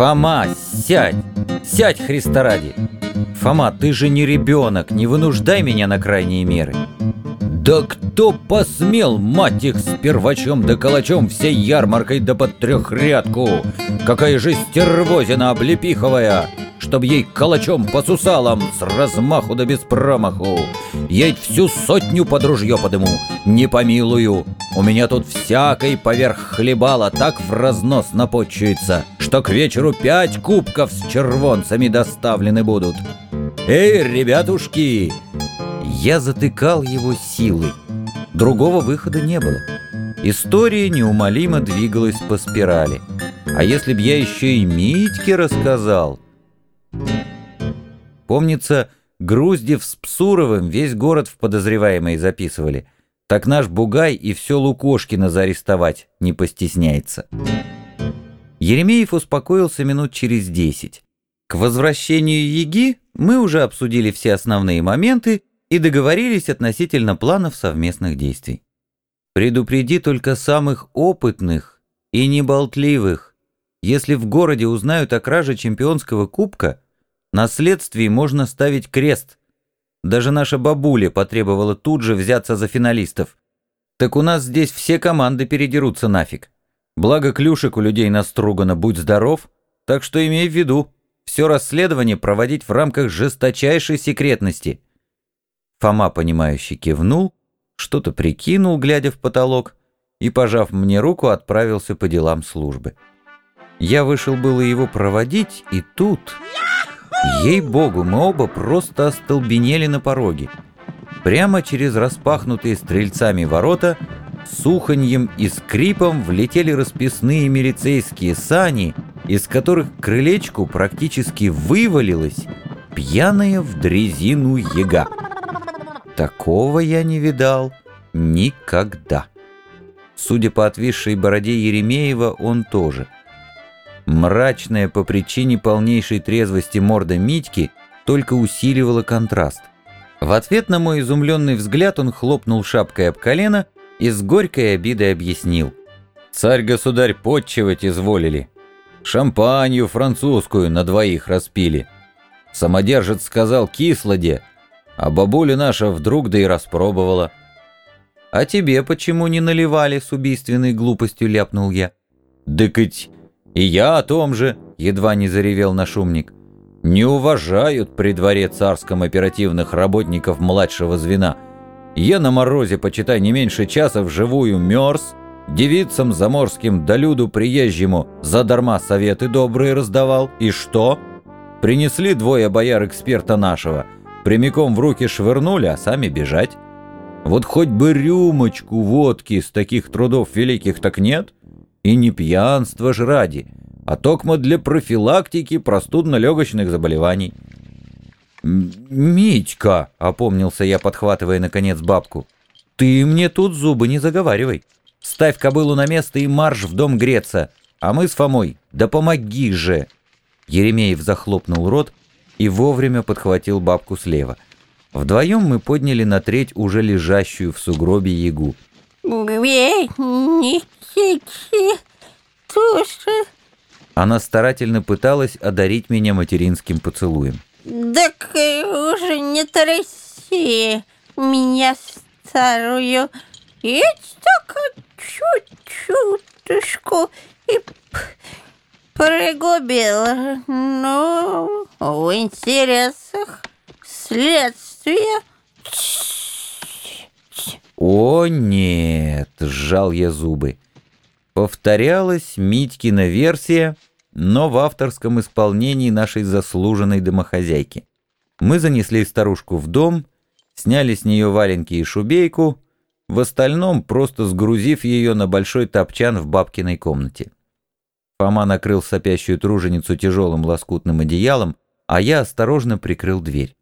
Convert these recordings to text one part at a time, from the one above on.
Фома, сядь! Сядь, Христа ради! Фома, ты же не ребенок, не вынуждай меня на крайние меры. Да кто посмел, мать их, с первачом да калачом всей ярмаркой да под трехрядку? Какая же стервозина облепиховая! Чтоб ей калачом по сусалам с размаху да без промаху. Ей всю сотню под ружье подыму, не помилую. У меня тут всякой поверх хлебала так в разнос напочуется, что к вечеру пять кубков с червонцами доставлены будут. Эй, ребятушки! Я затыкал его силой. Другого выхода не было. История неумолимо двигалась по спирали. А если б я еще и Митьке рассказал... Помнится, Груздев с Псуровым весь город в подозреваемые записывали. Так наш Бугай и все Лукошкина заарестовать не постесняется. Еремеев успокоился минут через десять. К возвращению Еги мы уже обсудили все основные моменты и договорились относительно планов совместных действий. Предупреди только самых опытных и неболтливых. Если в городе узнают о краже чемпионского кубка, на следствии можно ставить крест. Даже наша бабуля потребовала тут же взяться за финалистов. Так у нас здесь все команды передерутся нафиг. Благо клюшек у людей настругано, будь здоров, так что имей в виду, все расследование проводить в рамках жесточайшей секретности. Фома, понимающе кивнул, что-то прикинул, глядя в потолок, и, пожав мне руку, отправился по делам службы. Я вышел было его проводить, и тут... Ей-богу, мы оба просто остолбенели на пороге. Прямо через распахнутые стрельцами ворота с и скрипом влетели расписные милицейские сани, из которых крылечку практически вывалилась пьяная в дрезину яга. Такого я не видал никогда. Судя по отвисшей бороде Еремеева, он тоже – Мрачная по причине полнейшей трезвости морда Митьки только усиливала контраст. В ответ на мой изумленный взгляд он хлопнул шапкой об колено и с горькой обидой объяснил. «Царь-государь подчивать изволили. Шампанью французскую на двоих распили. Самодержец сказал кислоде, а бабуля наша вдруг да и распробовала». «А тебе почему не наливали?» — с убийственной глупостью ляпнул я. «Дыкать «И я о том же», — едва не заревел нашумник. «Не уважают при дворе царском оперативных работников младшего звена. Я на морозе, почитай, не меньше часа вживую мерз, девицам заморским да люду приезжему задарма советы добрые раздавал. И что? Принесли двое бояр эксперта нашего, прямиком в руки швырнули, а сами бежать. Вот хоть бы рюмочку водки с таких трудов великих так нет?» И не пьянство ж ради, а токмо для профилактики простудно-легочных заболеваний. «Митька!» — опомнился я, подхватывая, наконец, бабку. «Ты мне тут зубы не заговаривай. Ставь кобылу на место и марш в дом греться. А мы с Фомой, да помоги же!» Еремеев захлопнул рот и вовремя подхватил бабку слева. Вдвоем мы подняли на треть уже лежащую в сугробе ягу. «Веники, туши!» Она старательно пыталась одарить меня материнским поцелуем. «Так уже не тряси меня старую, я только чуть-чуточку и пригубила. Ну, в интересах следствия «О, нет!» — сжал я зубы. Повторялась Митькина версия, но в авторском исполнении нашей заслуженной домохозяйки. Мы занесли старушку в дом, сняли с нее валенки и шубейку, в остальном просто сгрузив ее на большой топчан в бабкиной комнате. Фома накрыл сопящую труженицу тяжелым лоскутным одеялом, а я осторожно прикрыл дверь.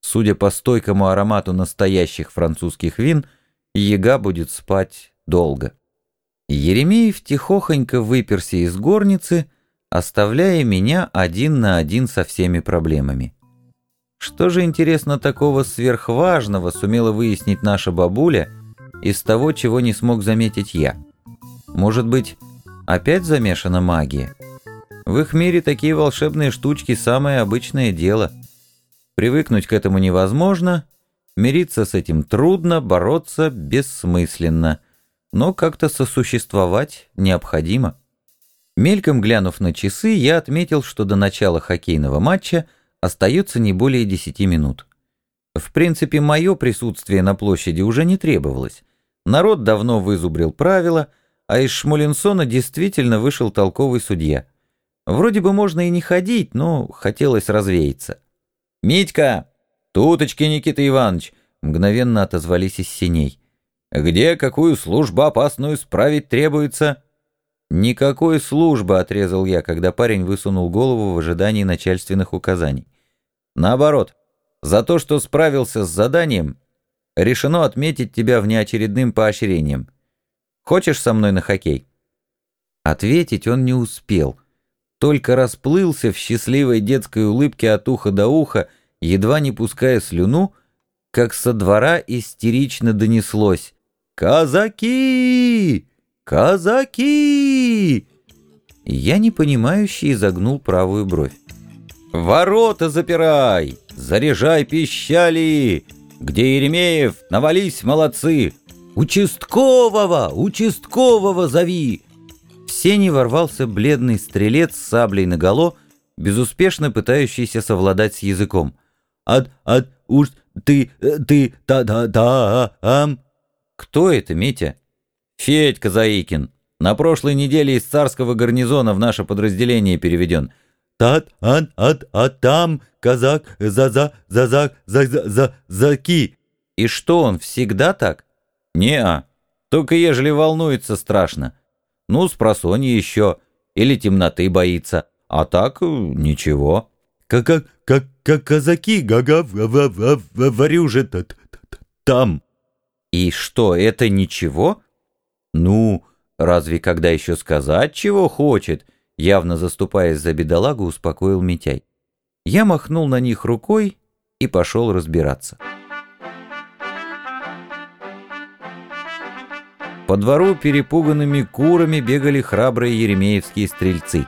Судя по стойкому аромату настоящих французских вин — Яга будет спать долго. Еремеев тихохонько выперся из горницы, оставляя меня один на один со всеми проблемами. Что же, интересно, такого сверхважного сумела выяснить наша бабуля из того, чего не смог заметить я? Может быть, опять замешана магия? В их мире такие волшебные штучки – самое обычное дело. Привыкнуть к этому невозможно, мириться с этим трудно, бороться бессмысленно, но как-то сосуществовать необходимо. Мельком глянув на часы, я отметил, что до начала хоккейного матча остается не более 10 минут. В принципе, мое присутствие на площади уже не требовалось. Народ давно вызубрил правила, а из Шмулинсона действительно вышел толковый судья. Вроде бы можно и не ходить, но хотелось развеяться. «Митька! Туточки, Никита Иванович!» мгновенно отозвались из синей. «Где какую службу опасную справить требуется?» «Никакой службы», — отрезал я, когда парень высунул голову в ожидании начальственных указаний. «Наоборот, за то, что справился с заданием, решено отметить тебя внеочередным поощрением. Хочешь со мной на хоккей?» Ответить он не успел. Только расплылся в счастливой детской улыбке от уха до уха, едва не пуская слюну, как со двора истерично донеслось «Казаки! Казаки!» Я непонимающе изогнул правую бровь. «Ворота запирай! Заряжай пищали! Где Еремеев? Навались, молодцы! Участкового! Участкового зови!» В сене ворвался бледный стрелец с саблей наголо, безуспешно пытающийся совладать с языком. «От, от, уж, ты, ты, та-та-та, ам...» «Кто это, Митя?» «Федька Заикин. На прошлой неделе из царского гарнизона в наше подразделение переведен». Тат, ан, ат, а там, казак, за-за, за-за, за-за, заки. И что, он всегда так? Не-а, только ежели волнуется страшно. Ну, с просони еще, или темноты боится, а так ничего. Как, как, как, как казаки, гага, говорю же, там. И что, это ничего? Ну, разве когда еще сказать, чего хочет? явно заступаясь за бедолагу, успокоил Митяй. Я махнул на них рукой и пошел разбираться. По двору перепуганными курами бегали храбрые еремеевские стрельцы.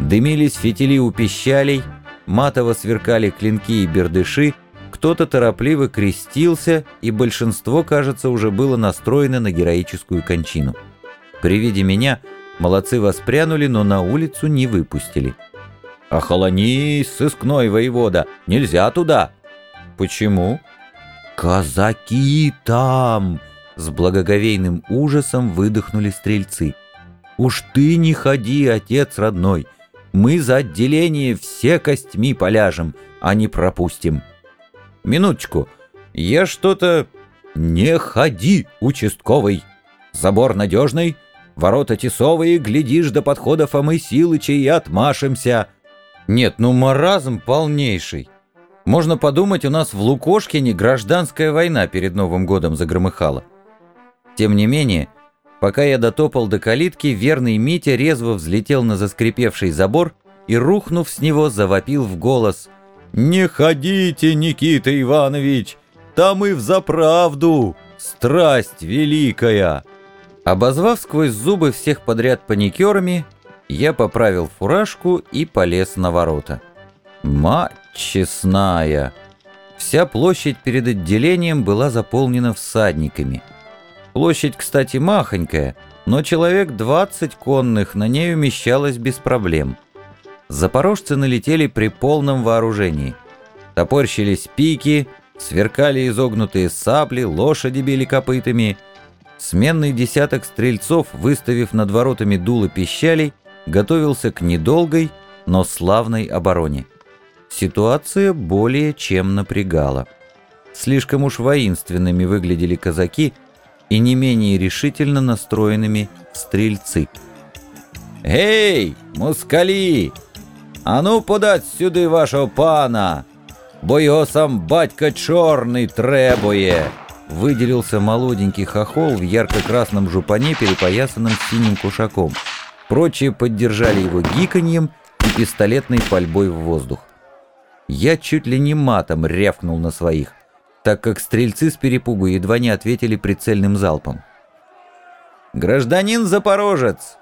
Дымились фитили у пищалей, матово сверкали клинки и бердыши, кто-то торопливо крестился, и большинство, кажется, уже было настроено на героическую кончину. При виде меня – Молодцы воспрянули, но на улицу не выпустили. «Охолонись, сыскной воевода! Нельзя туда!» «Почему?» «Казаки там!» С благоговейным ужасом выдохнули стрельцы. «Уж ты не ходи, отец родной! Мы за отделение все костьми поляжем, а не пропустим!» «Минуточку, я что-то...» «Не ходи, участковый! Забор надежный?» Ворота тесовые, глядишь до подхода Фомы Силыча и отмашемся. Нет, ну маразм полнейший. Можно подумать, у нас в Лукошкине гражданская война перед Новым годом загромыхала. Тем не менее, пока я дотопал до калитки, верный Митя резво взлетел на заскрипевший забор и, рухнув с него, завопил в голос «Не ходите, Никита Иванович, там и взаправду страсть великая!» Обозвав сквозь зубы всех подряд паникерами, я поправил фуражку и полез на ворота. Мать честная! Вся площадь перед отделением была заполнена всадниками. Площадь, кстати, махонькая, но человек 20 конных на ней умещалось без проблем. Запорожцы налетели при полном вооружении. Топорщились пики, сверкали изогнутые сабли, лошади били копытами — Сменный десяток стрельцов, выставив над воротами дуло пищалей, готовился к недолгой, но славной обороне. Ситуация более чем напрягала. Слишком уж воинственными выглядели казаки и не менее решительно настроенными стрельцы. «Эй, мускали! А ну подать сюда вашего пана! Бо його сам батька чорний требує!» выделился молоденький хохол в ярко-красном жупане, перепоясанном синим кушаком. Прочие поддержали его гиканьем и пистолетной пальбой в воздух. Я чуть ли не матом рявкнул на своих, так как стрельцы с перепугу едва не ответили прицельным залпом. «Гражданин Запорожец,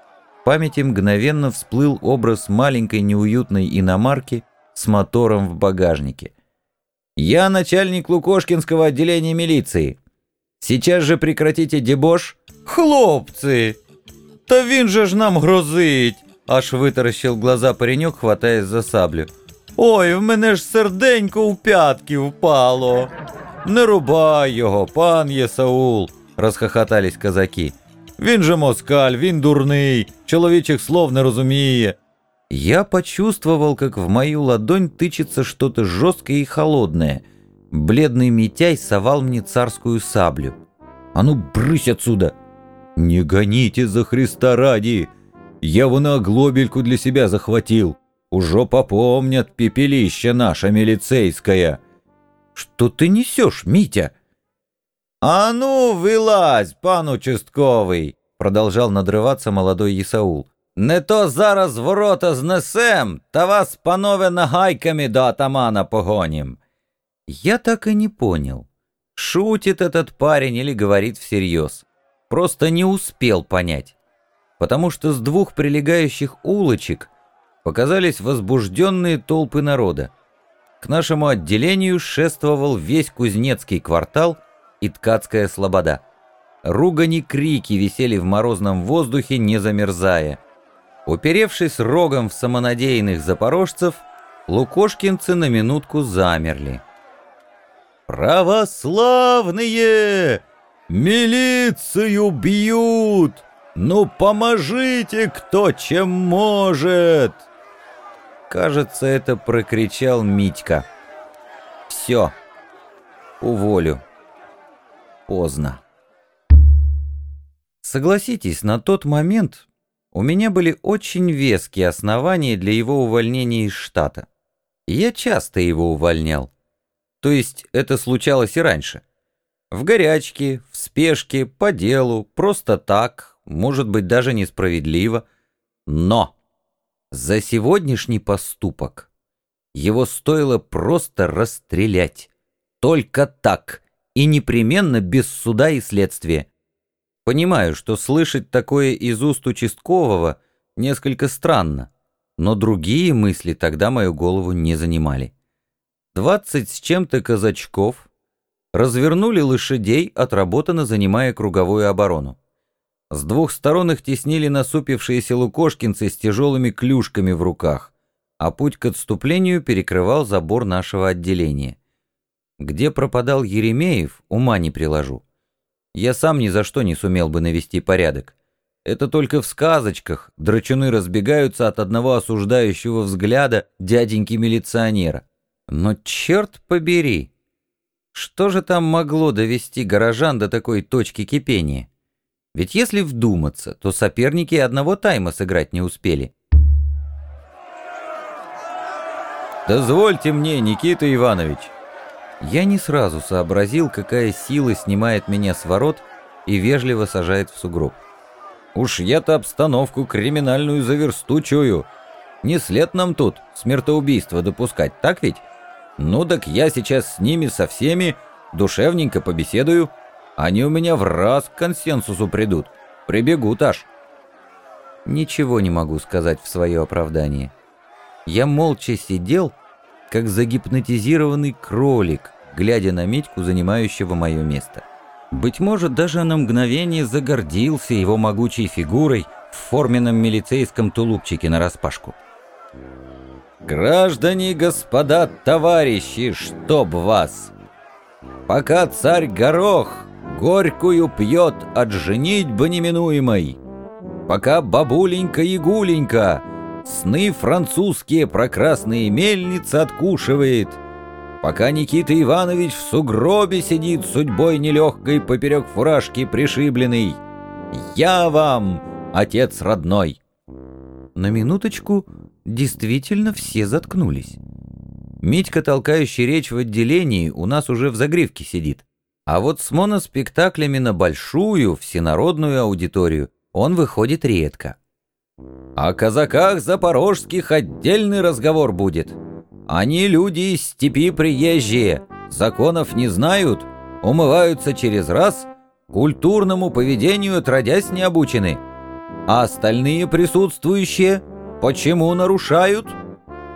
памяти мгновенно всплыл образ маленькой неуютной иномарки с мотором в багажнике. «Я начальник Лукошкинского отделения милиции. Сейчас же прекратите дебош». «Хлопцы! Та він же ж нам грозить!» Аж витаращив глаза паренек, хватаясь за саблю. Ой, в мене ж серденько у п'ятки впало. Не рубай його, пан Єсаул, розхохотались казаки. Він же москаль, він дурний, человечих слов не розуміє. Я почувствовал, как в мою ладонь тычется что-то жесткое и холодное. Бледный Митяй совал мне царскую саблю. «А ну, брысь отсюда!» «Не гоните за Христа ради! Я вон оглобельку для себя захватил. Уже попомнят пепелище наше милицейское!» «Что ты несешь, Митя?» «А ну, вылазь, пан участковый!» Продолжал надрываться молодой Исаул. «Не то зараз ворота знесем, та вас, панове, нагайками до атамана погоним!» Я так и не понял, шутит этот парень или говорит всерьез. Просто не успел понять. Потому что с двух прилегающих улочек показались возбужденные толпы народа. К нашему отделению шествовал весь Кузнецкий квартал и Ткацкая слобода. Ругани крики висели в морозном воздухе, не замерзая. Уперевшись рогом в самонадеянных запорожцев, лукошкинцы на минутку замерли. «Православные! Милицию бьют! Ну поможите, кто чем может!» Кажется, это прокричал Митька. «Все, уволю. Поздно». Согласитесь, на тот момент у меня были очень веские основания для его увольнения из штата. Я часто его увольнял. То есть это случалось и раньше. В горячке, в спешке, по делу, просто так, может быть даже несправедливо. Но за сегодняшний поступок его стоило просто расстрелять. Только так, и непременно без суда и следствия. Понимаю, что слышать такое из уст участкового несколько странно, но другие мысли тогда мою голову не занимали. Двадцать с чем-то казачков развернули лошадей, отработано занимая круговую оборону. С двух сторон их теснили насупившиеся лукошкинцы с тяжелыми клюшками в руках, а путь к отступлению перекрывал забор нашего отделения. Где пропадал Еремеев, ума не приложу. Я сам ни за что не сумел бы навести порядок. Это только в сказочках драчуны разбегаются от одного осуждающего взгляда дяденьки-милиционера. Но черт побери! Что же там могло довести горожан до такой точки кипения? Ведь если вдуматься, то соперники одного тайма сыграть не успели. «Дозвольте мне, Никита Иванович!» Я не сразу сообразил, какая сила снимает меня с ворот и вежливо сажает в сугроб. Уж я-то обстановку криминальную заверсту чую. Не след нам тут смертоубийство допускать, так ведь? Ну так я сейчас с ними со всеми душевненько побеседую, они у меня в раз к консенсусу придут. Прибегут аж. Ничего не могу сказать в свое оправдание. Я молча сидел, как загипнотизированный кролик, глядя на Митьку, занимающего мое место. Быть может, даже на мгновение загордился его могучей фигурой в форменном милицейском тулупчике нараспашку. «Граждане, господа, товарищи, чтоб вас! Пока царь Горох горькую пьет от женитьбы неминуемой. Пока бабуленька и гуленька сны французские про красные мельницы откушивает, пока Никита Иванович в сугробе сидит судьбой нелегкой поперек фуражки пришибленный. Я вам, отец родной. На минуточку действительно все заткнулись. Митька, толкающий речь в отделении, у нас уже в загривке сидит. А вот с моноспектаклями на большую, всенародную аудиторию он выходит редко. О казаках запорожских отдельный разговор будет. Они люди из степи приезжие, законов не знают, умываются через раз, культурному поведению отродясь не обучены. А остальные присутствующие почему нарушают?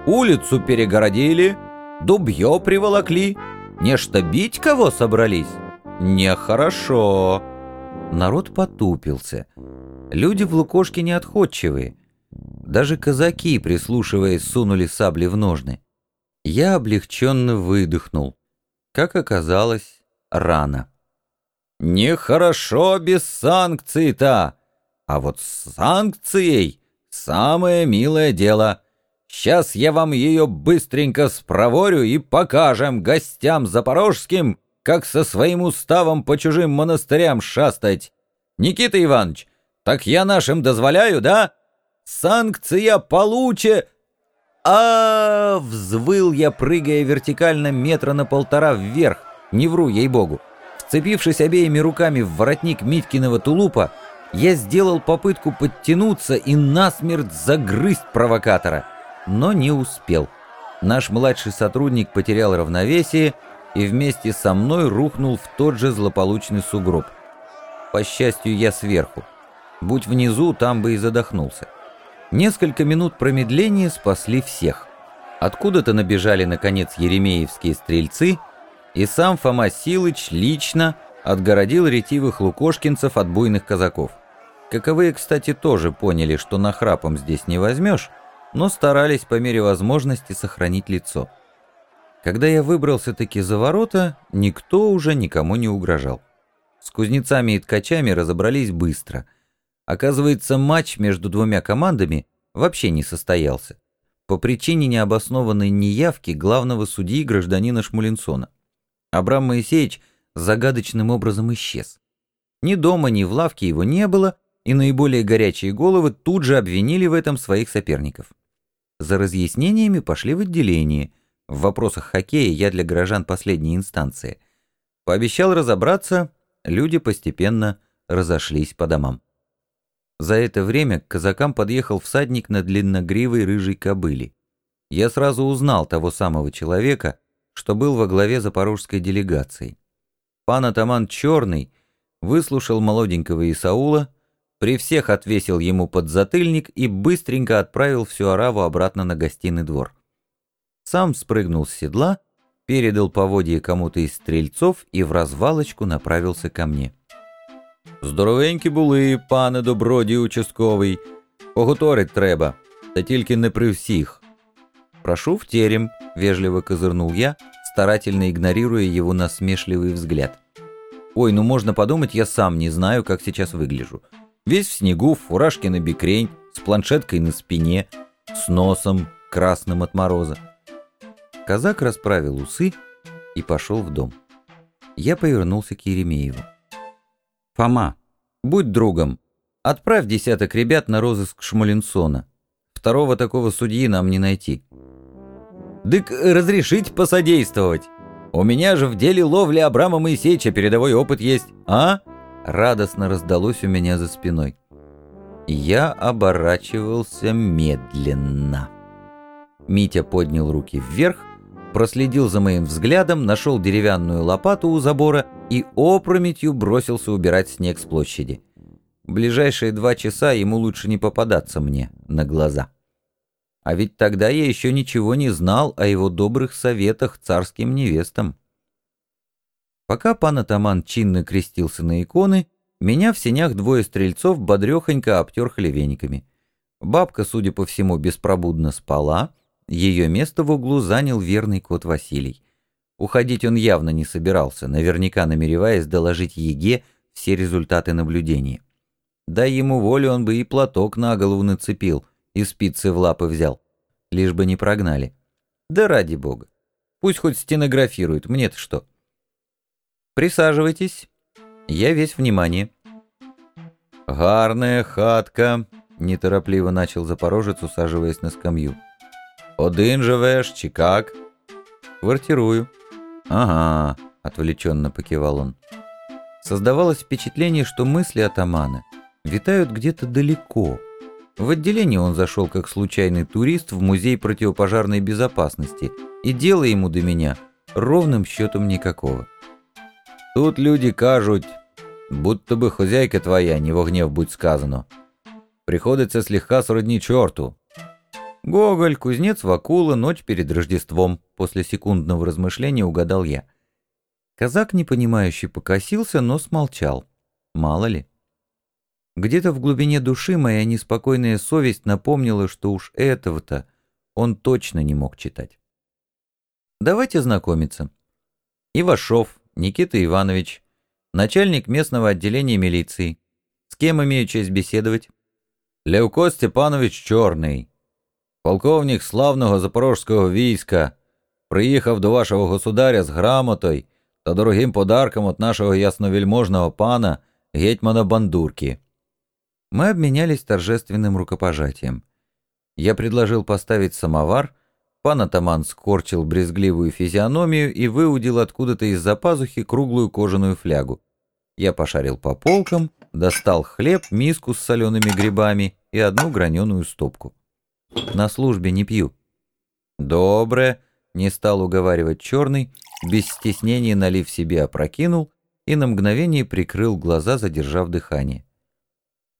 Улицу перегородили, дубье приволокли, нечто бить кого собрались? Нехорошо. Народ потупился. Люди в Лукошке не отходчивые. Даже казаки, прислушиваясь, сунули сабли в ножны. Я облегченно выдохнул. Как оказалось, рано. Нехорошо без санкций-то, а вот с санкцией самое милое дело. Сейчас я вам ее быстренько спроворю и покажем гостям запорожским, как со своим уставом по чужим монастырям шастать. Никита Иванович, так я нашим дозволяю, да? Санкция получе... А, взвыл я, прыгая вертикально метра на полтора вверх. Не вру, ей-богу. Вцепившись обеими руками в воротник Митькиного тулупа, я сделал попытку подтянуться и насмерть загрызть провокатора, но не успел. Наш младший сотрудник потерял равновесие и вместе со мной рухнул в тот же злополучный сугроб. По счастью, я сверху. Будь внизу, там бы и задохнулся. Несколько минут промедления спасли всех. Откуда-то набежали, наконец, еремеевские стрельцы, и сам Фома Силыч лично отгородил ретивых лукошкинцев от буйных казаков. Каковые, кстати, тоже поняли, что нахрапом здесь не возьмешь, но старались по мере возможности сохранить лицо. Когда я выбрался-таки за ворота, никто уже никому не угрожал. С кузнецами и ткачами разобрались быстро — Оказывается, матч между двумя командами вообще не состоялся по причине необоснованной неявки главного судьи гражданина Шмулинсона. Абрам Моисеевич загадочным образом исчез. Ни дома, ни в лавке его не было, и наиболее горячие головы тут же обвинили в этом своих соперников. За разъяснениями пошли в отделение. В вопросах хоккея я для горожан последней инстанции. Пообещал разобраться, люди постепенно разошлись по домам. За это время к казакам подъехал всадник на длинногривой рыжей кобыле. Я сразу узнал того самого человека, что был во главе запорожской делегации. Пан атаман Черный выслушал молоденького Исаула, при всех отвесил ему подзатыльник и быстренько отправил всю ораву обратно на гостиный двор. Сам спрыгнул с седла, передал поводье кому-то из стрельцов и в развалочку направился ко мне. Здоровенькі були, пане добродій участковий. Погуторить треба, та тільки не при всіх. Прошу в терем, вежливо козырнул я, старательно игнорируя его насмешливый взгляд. Ой, ну можно подумать, я сам не знаю, как сейчас выгляжу. Весь в снегу, в фуражке на бикрень, с планшеткой на спине, с носом, красным от мороза. Казак расправил усы и пошел в дом. Я повернулся к Еремееву. Фома, будь другом. Отправь десяток ребят на розыск Шмулинсона. Второго такого судьи нам не найти. Дык разрешить посодействовать. У меня же в деле ловли Абрама Моисеевича передовой опыт есть, а? Радостно раздалось у меня за спиной. Я оборачивался медленно. Митя поднял руки вверх, проследил за моим взглядом, нашел деревянную лопату у забора и опрометью бросился убирать снег с площади. Ближайшие два часа ему лучше не попадаться мне на глаза. А ведь тогда я еще ничего не знал о его добрых советах царским невестам. Пока пан атаман чинно крестился на иконы, меня в сенях двое стрельцов бодрехонько обтерхали вениками. Бабка, судя по всему, беспробудно спала, ее место в углу занял верный кот Василий. Уходить он явно не собирался, наверняка намереваясь доложить Еге все результаты наблюдения. Дай ему волю, он бы и платок на голову нацепил, и спицы в лапы взял. Лишь бы не прогнали. Да ради бога. Пусть хоть стенографирует, мне-то что. Присаживайтесь. Я весь внимание. «Гарная хатка», — неторопливо начал Запорожец, усаживаясь на скамью. «Один живеш, чи как?» «Квартирую». «Ага», — отвлеченно покивал он. Создавалось впечатление, что мысли атамана витают где-то далеко. В отделении он зашел как случайный турист в музей противопожарной безопасности, и дела ему до меня ровным счетом никакого. Тут люди кажут, будто бы хозяйка твоя, не во гнев будь сказано. Приходится слегка сродни черту. Гоголь, кузнец Вакула, ночь перед Рождеством. После секундного размышления угадал я. Казак, непонимающе, покосился, но смолчал. Мало ли. Где-то в глубине души моя неспокойная совесть напомнила, что уж этого-то он точно не мог читать. Давайте знакомиться. Ивашов Никита Иванович, начальник местного отделения милиции. С кем имею честь беседовать? Левко Степанович Чорний, полковник славного запорожського війська, приїхав до вашого государя з грамотою та дорогим подарком от нашего ясновельможного пана гетьмана Бандурки. Мы обменялись торжественным рукопожатием. Я предложил поставить самовар, пан атаман скорчил брезгливую физиономию и выудил откуда-то из-за пазухи круглую кожаную флягу. Я пошарил по полкам, достал хлеб, миску с солеными грибами и одну граненую стопку. На службе не пью. Добре, не стал уговаривать черный, без стеснения налив себе опрокинул и на мгновение прикрыл глаза, задержав дыхание.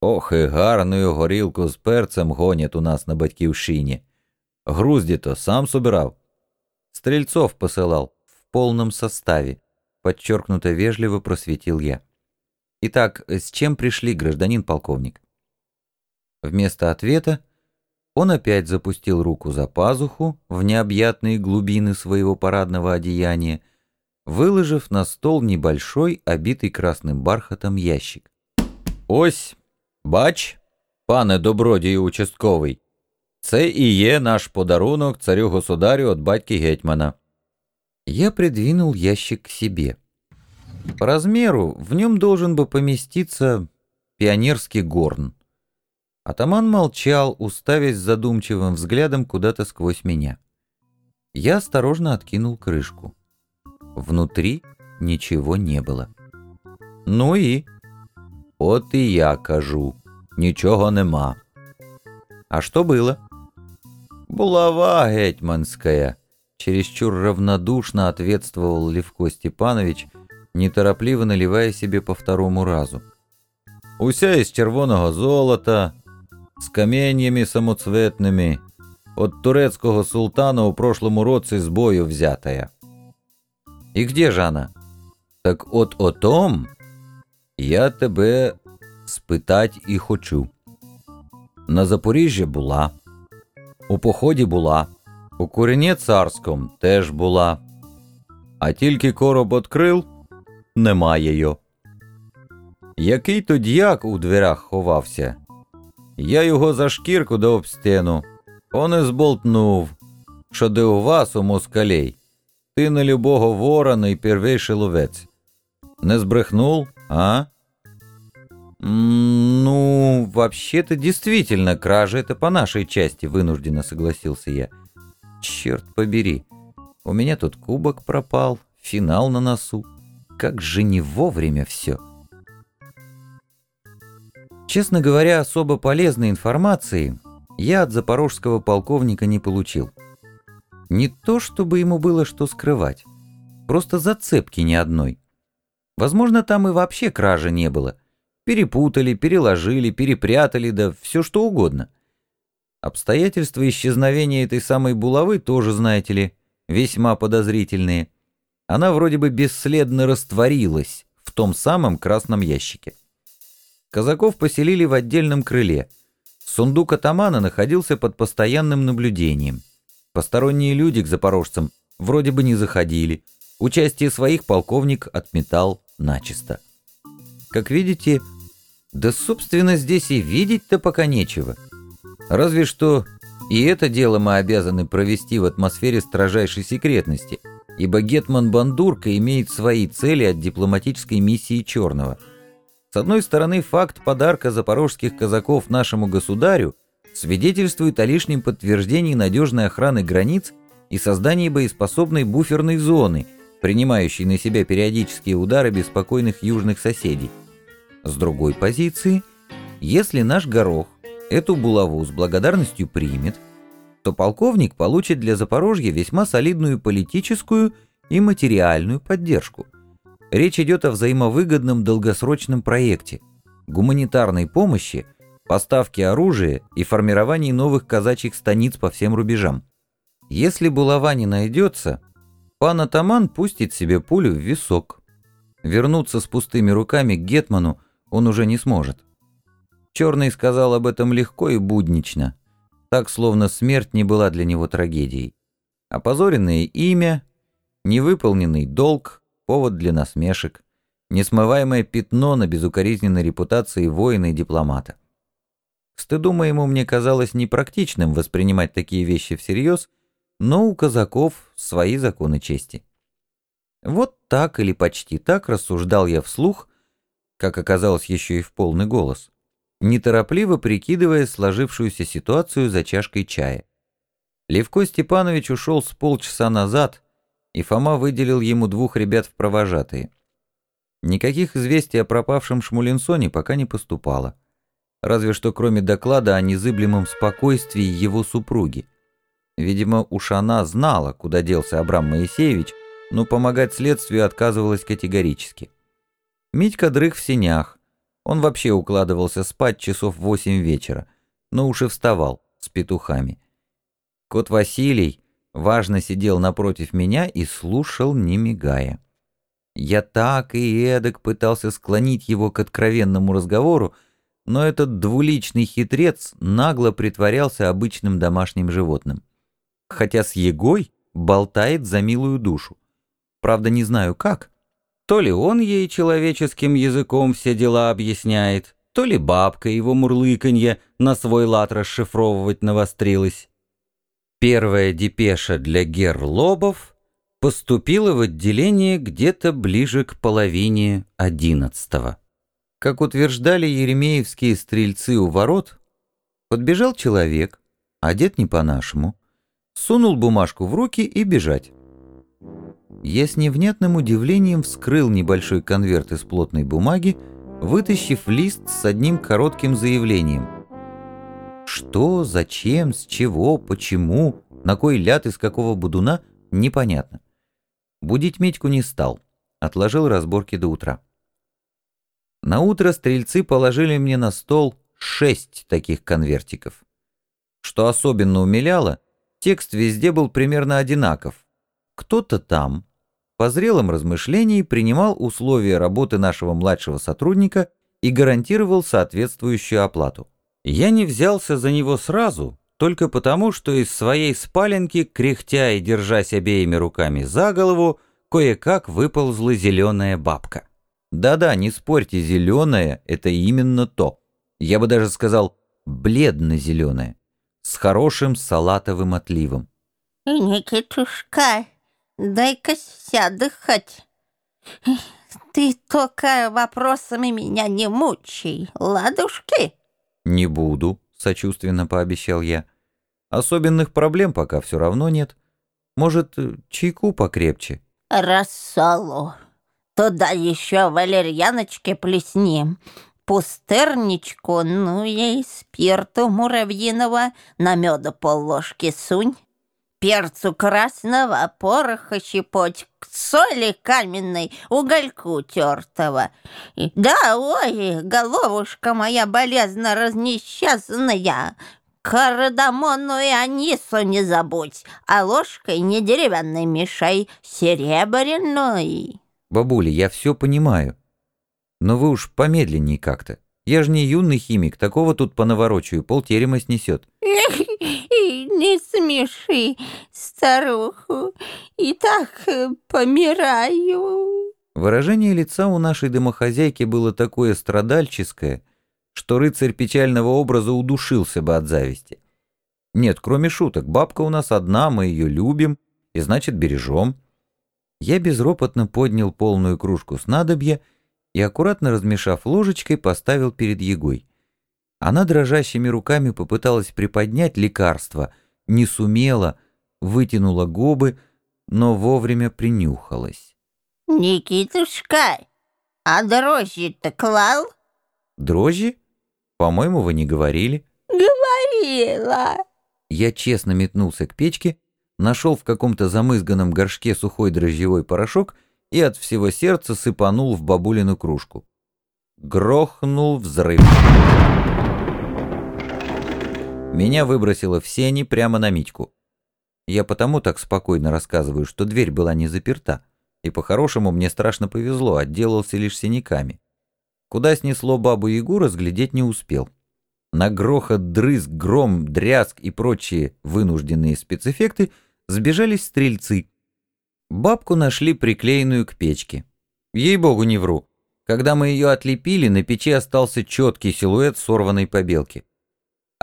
Ох, і гарную горілку з перцем гонять у нас на батьківщині. Грузді-то сам собирав. Стрельцов посылал в полном составе, подчеркнуто вежливо просветил я. Итак, с чем пришли, гражданин полковник? Вместо ответа он опять запустил руку за пазуху в необъятные глубины своего парадного одеяния, выложив на стол небольшой, обитый красным бархатом ящик. «Ось, бач, пане добродію участковий, це і є наш подарунок царю-государю от батьки гетьмана». Я придвинул ящик к себе. По размеру в нем должен бы поместиться пионерский горн. Атаман молчал, уставясь задумчивым взглядом куда-то сквозь меня. Я осторожно откинул крышку. Внутри ничего не было. Ну и? От и я кажу, ничего нема. А что было? Булава гетьманская, чересчур равнодушно ответствовал Левко Степанович, неторопливо наливая себе по второму разу. Уся із червоного золота, з каменьями самоцветними, от турецкого султана у прошлому році з бою взятая. И где же она? Так от о том я тебе спитать і хочу. На Запоріжжі була, у поході була, у курені царському теж була, а тільки короб открил, немає його. Який то дьяк у дверях ховався. Я його за шкірку до обстену, он і зболтнув, що де у вас у москалей, ти на любого вора найпервейший ловець. Не збрехнул, а? «Ну, вообще-то действительно, кража это по нашей части», — вынужденно согласился я. «Черт побери, у меня тут кубок пропал, финал на носу. Как же не вовремя все». Честно говоря, особо полезной информации я от запорожского полковника не получил. Не то, чтобы ему было что скрывать, просто зацепки ни одной. Возможно, там и вообще кражи не было. Перепутали, переложили, перепрятали, да все что угодно. Обстоятельства исчезновения этой самой булавы тоже, знаете ли, весьма подозрительные. Она вроде бы бесследно растворилась в том самом красном ящике. Казаков поселили в отдельном крыле. Сундук атамана находился под постоянным наблюдением. Посторонние люди к запорожцам вроде бы не заходили. Участие своих полковник отметал начисто. Как видите, да собственно здесь и видеть-то пока нечего. Разве что и это дело мы обязаны провести в атмосфере строжайшей секретности, ибо Гетман Бандурка имеет свои цели от дипломатической миссии Черного. С одной стороны, факт подарка запорожских казаков нашему государю свидетельствует о лишнем подтверждении надежной охраны границ и создании боеспособной буферной зоны, принимающей на себя периодические удары беспокойных южных соседей. С другой позиции, если наш горох эту булаву с благодарностью примет, то полковник получит для Запорожья весьма солидную политическую и материальную поддержку. Речь идет о взаимовыгодном долгосрочном проекте, гуманитарной помощи, поставки оружия и формировании новых казачьих станиц по всем рубежам. Если булава не найдется, пан Атаман пустит себе пулю в висок. Вернуться с пустыми руками к Гетману он уже не сможет. Черный сказал об этом легко и буднично, так, словно смерть не была для него трагедией. Опозоренное имя, невыполненный долг, повод для насмешек, несмываемое пятно на безукоризненной репутации воина и дипломата. К стыду моему мне казалось непрактичным воспринимать такие вещи всерьез, но у казаков свои законы чести. Вот так или почти так рассуждал я вслух, как оказалось еще и в полный голос, неторопливо прикидывая сложившуюся ситуацию за чашкой чая. Левко Степанович ушел с полчаса назад, и Фома выделил ему двух ребят в провожатые. Никаких известий о пропавшем Шмулинсоне пока не поступало. Разве что кроме доклада о незыблемом спокойствии его супруги. Видимо, уж она знала, куда делся Абрам Моисеевич, но помогать следствию отказывалась категорически. Митька дрых в сенях. Он вообще укладывался спать часов в восемь вечера, но уж и вставал с петухами. Кот Василий важно сидел напротив меня и слушал, не мигая. Я так и эдак пытался склонить его к откровенному разговору, но этот двуличный хитрец нагло притворялся обычным домашним животным. Хотя с Егой болтает за милую душу. Правда, не знаю как, то ли он ей человеческим языком все дела объясняет, то ли бабка его мурлыканье на свой лад расшифровывать навострилась. Первая депеша для герлобов поступила в отделение где-то ближе к половине одиннадцатого. Как утверждали еремеевские стрельцы у ворот, подбежал человек, одет не по-нашему, сунул бумажку в руки и бежать. Я с невнятным удивлением вскрыл небольшой конверт из плотной бумаги, вытащив лист с одним коротким заявлением. Что, зачем, с чего, почему, на кой ляд из какого будуна, непонятно. Будить Медьку не стал, отложил разборки до утра. На утро стрельцы положили мне на стол шесть таких конвертиков. Что особенно умиляло, текст везде был примерно одинаков. Кто-то там, по зрелом размышлении принимал условия работы нашего младшего сотрудника и гарантировал соответствующую оплату. Я не взялся за него сразу, только потому, что из своей спаленки, кряхтя и держась обеими руками за голову, кое-как выползла зеленая бабка. Да-да, не спорьте, зеленая — это именно то. Я бы даже сказал, бледно-зеленая, с хорошим салатовым отливом. Никитушка, Дай-ка сяду хоть. Ты только вопросами меня не мучай, ладушки? Не буду, сочувственно пообещал я. Особенных проблем пока все равно нет. Может, чайку покрепче? Рассолу. Туда еще валерьяночки плеснем. Пустырничку, ну и спирту муравьиного на меду полложки сунь перцу красного, пороха щепоть, соли каменной, угольку тертого. И, да, ой, головушка моя болезно разнесчастная, Кардамону и анису не забудь, а ложкой не деревянной мешай, серебряной. Бабуля, я все понимаю, но вы уж помедленней как-то. Я же не юный химик, такого тут понаворочаю, полтерема снесет. Не смеши старуху, и так э, помираю. Выражение лица у нашей домохозяйки было такое страдальческое, что рыцарь печального образа удушился бы от зависти. Нет, кроме шуток, бабка у нас одна, мы ее любим, и значит бережем. Я безропотно поднял полную кружку снадобья и, аккуратно размешав ложечкой, поставил перед Егой. Она дрожащими руками попыталась приподнять лекарство, не сумела, вытянула губы, но вовремя принюхалась. «Никитушка, а дрожжи-то клал?» «Дрожжи? По-моему, вы не говорили». «Говорила». Я честно метнулся к печке, нашел в каком-то замызганном горшке сухой дрожжевой порошок и от всего сердца сыпанул в бабулину кружку. Грохнул взрыв. Меня выбросило в сени прямо на Митьку. Я потому так спокойно рассказываю, что дверь была не заперта, и по-хорошему мне страшно повезло, отделался лишь синяками. Куда снесло бабу-ягу, разглядеть не успел. На грохот, дрызг, гром, дрязг и прочие вынужденные спецэффекты сбежались стрельцы. Бабку нашли приклеенную к печке. Ей-богу, не вру. Когда мы ее отлепили, на печи остался четкий силуэт сорванной побелки.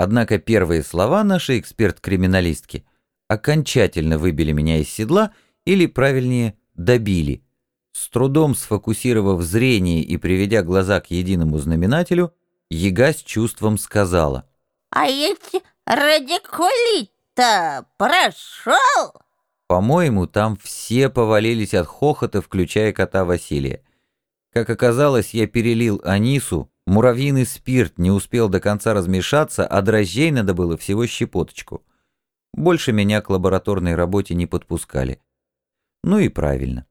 Однако первые слова нашей эксперт-криминалистки окончательно выбили меня из седла, или, правильнее, добили. С трудом сфокусировав зрение и приведя глаза к единому знаменателю, Яга с чувством сказала. «А ведь радикулит-то прошел!» По-моему, там все повалились от хохота, включая кота Василия. Как оказалось, я перелил Анису, муравьиный спирт не успел до конца размешаться, а дрожжей надо было всего щепоточку. Больше меня к лабораторной работе не подпускали. Ну и правильно.